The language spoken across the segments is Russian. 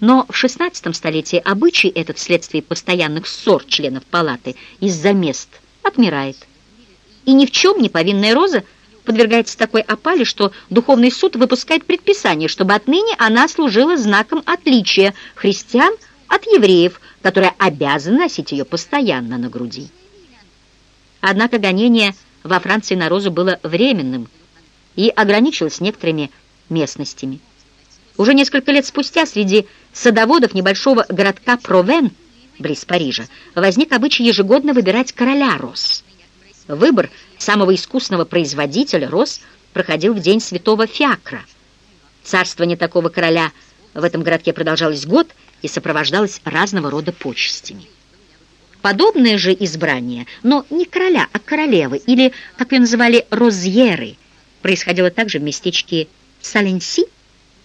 Но в XVI столетии обычай этот вследствие постоянных ссор членов палаты из-за мест отмирает. И ни в чем не повинная Роза подвергается такой опале, что духовный суд выпускает предписание, чтобы отныне она служила знаком отличия христиан от евреев, которые обязаны носить ее постоянно на груди. Однако гонение во Франции на Розу было временным и ограничилось некоторыми местностями. Уже несколько лет спустя среди садоводов небольшого городка Провен, близ Парижа, возник обычай ежегодно выбирать короля роз. Выбор самого искусного производителя роз проходил в день святого Фиакра. Царствование такого короля в этом городке продолжалось год и сопровождалось разного рода почестями. Подобное же избрание, но не короля, а королевы, или, как ее называли, розьеры, происходило также в местечке Саленси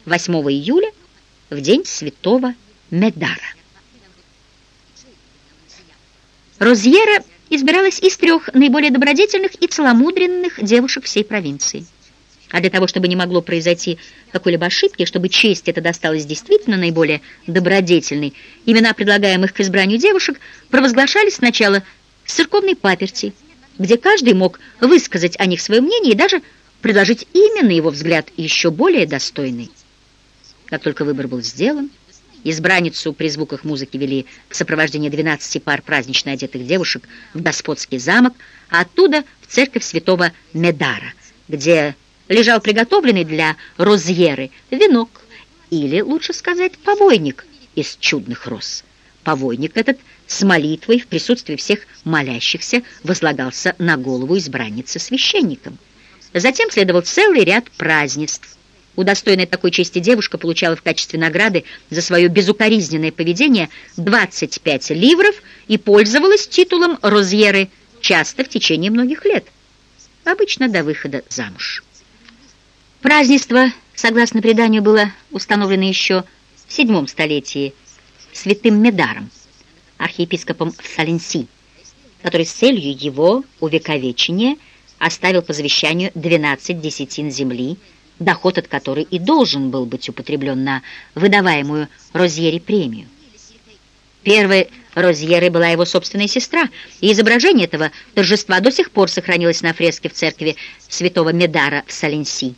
8 июля, в день святого Медара. Розьера избиралась из трех наиболее добродетельных и целомудренных девушек всей провинции. А для того, чтобы не могло произойти какой-либо ошибки, чтобы честь эта досталась действительно наиболее добродетельной, имена предлагаемых к избранию девушек провозглашались сначала с церковной паперти, где каждый мог высказать о них свое мнение и даже предложить имя, на его взгляд, еще более достойный. Как только выбор был сделан, избранницу при звуках музыки вели в сопровождении 12 пар празднично одетых девушек в господский замок, а оттуда в церковь святого Медара, где лежал приготовленный для розьеры венок, или, лучше сказать, повойник из чудных роз. Повойник этот с молитвой в присутствии всех молящихся возлагался на голову избранницы священником. Затем следовал целый ряд празднеств. Удостоенная такой чести девушка получала в качестве награды за свое безукоризненное поведение 25 ливров и пользовалась титулом розьеры часто в течение многих лет, обычно до выхода замуж. Празднество, согласно преданию, было установлено еще в VII столетии святым Медаром, архиепископом в Саленси, который с целью его увековечения оставил по завещанию 12 десятин земли, доход от которой и должен был быть употреблен на выдаваемую Розьере премию. Первой Розьерой была его собственная сестра, и изображение этого торжества до сих пор сохранилось на фреске в церкви святого Медара в Саленси.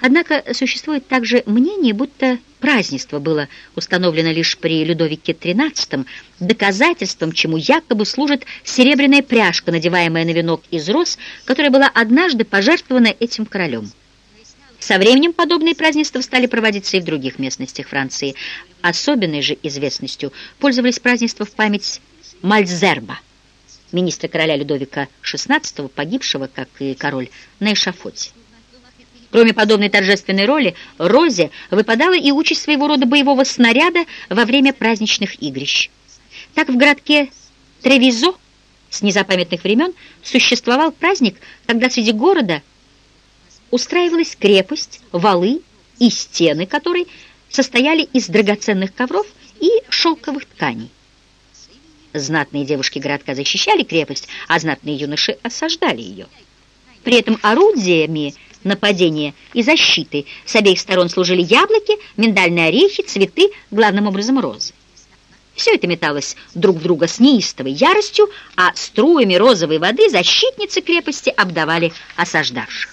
Однако существует также мнение, будто празднество было установлено лишь при Людовике XIII, доказательством чему якобы служит серебряная пряжка, надеваемая на венок из роз, которая была однажды пожертвована этим королем. Со временем подобные празднества стали проводиться и в других местностях Франции. Особенной же известностью пользовались празднества в память Мальзерба, министра короля Людовика XVI, погибшего, как и король, на эшафоте. Кроме подобной торжественной роли, Розе выпадала и участь своего рода боевого снаряда во время праздничных игрищ. Так в городке Тревизо с незапамятных времен существовал праздник, когда среди города устраивалась крепость, валы и стены которой состояли из драгоценных ковров и шелковых тканей. Знатные девушки городка защищали крепость, а знатные юноши осаждали ее. При этом орудиями нападения и защиты. С обеих сторон служили яблоки, миндальные орехи, цветы, главным образом розы. Все это металось друг в друга с неистовой яростью, а струями розовой воды защитницы крепости обдавали осаждавших.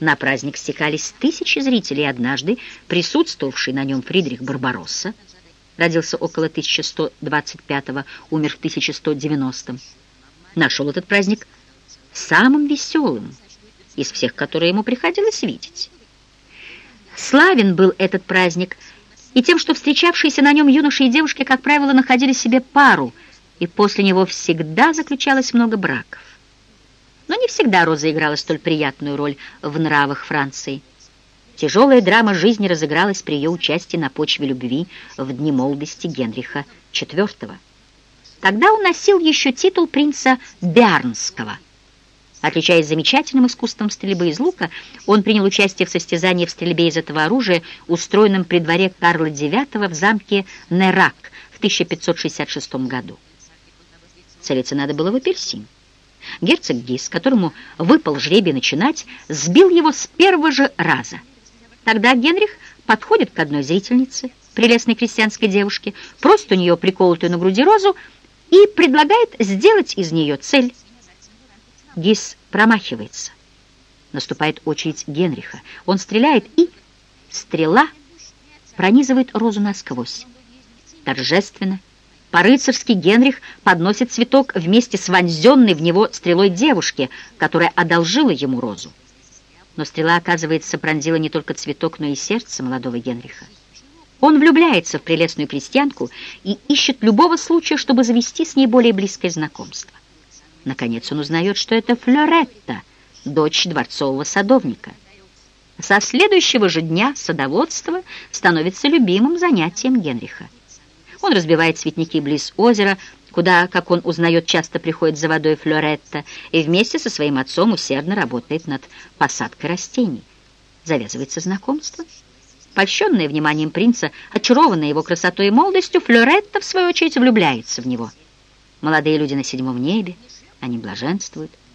На праздник стекались тысячи зрителей, однажды присутствовавший на нем Фридрих Барбаросса, родился около 1125-го, умер в 1190-м, нашел этот праздник самым веселым, из всех, которые ему приходилось видеть. Славен был этот праздник и тем, что встречавшиеся на нем юноши и девушки, как правило, находили себе пару, и после него всегда заключалось много браков. Но не всегда Роза играла столь приятную роль в нравах Франции. Тяжелая драма жизни разыгралась при ее участии на почве любви в дни молодости Генриха IV. Тогда он носил еще титул принца Бернского – Отличаясь замечательным искусством стрельбы из лука, он принял участие в состязании в стрельбе из этого оружия, устроенном при дворе Карла IX в замке Нерак в 1566 году. Целиться надо было в апельсин. Герцог Гис, которому выпал жребий начинать, сбил его с первого же раза. Тогда Генрих подходит к одной зрительнице, прелестной крестьянской девушке, просит у нее приколотую на груди розу и предлагает сделать из нее цель. Гис промахивается. Наступает очередь Генриха. Он стреляет, и стрела пронизывает розу насквозь. Торжественно, по-рыцарски Генрих подносит цветок вместе с вонзенной в него стрелой девушке, которая одолжила ему розу. Но стрела, оказывается, пронзила не только цветок, но и сердце молодого Генриха. Он влюбляется в прелестную крестьянку и ищет любого случая, чтобы завести с ней более близкое знакомство. Наконец он узнает, что это Флоретта, дочь дворцового садовника. Со следующего же дня садоводство становится любимым занятием Генриха. Он разбивает цветники близ озера, куда, как он узнает, часто приходит за водой Флоретта, и вместе со своим отцом усердно работает над посадкой растений. Завязывается знакомство. Польщенная вниманием принца, очарованная его красотой и молодостью, Флоретта, в свою очередь, влюбляется в него. Молодые люди на седьмом небе, они блаженствуют.